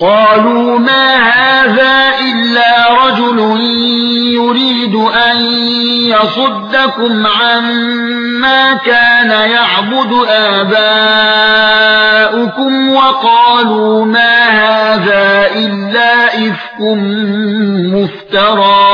قَالُوا مَا هَذَا إِلَّا رَجُلٌ يُرِيدُ أَن يَصُدَّكُمْ عَمَّا كَانَ يَعْبُدُ آبَاؤُكُمْ وَقَالُوا مَا هَذَا إِلَّا إِفْكٌ مُفْتَرًى.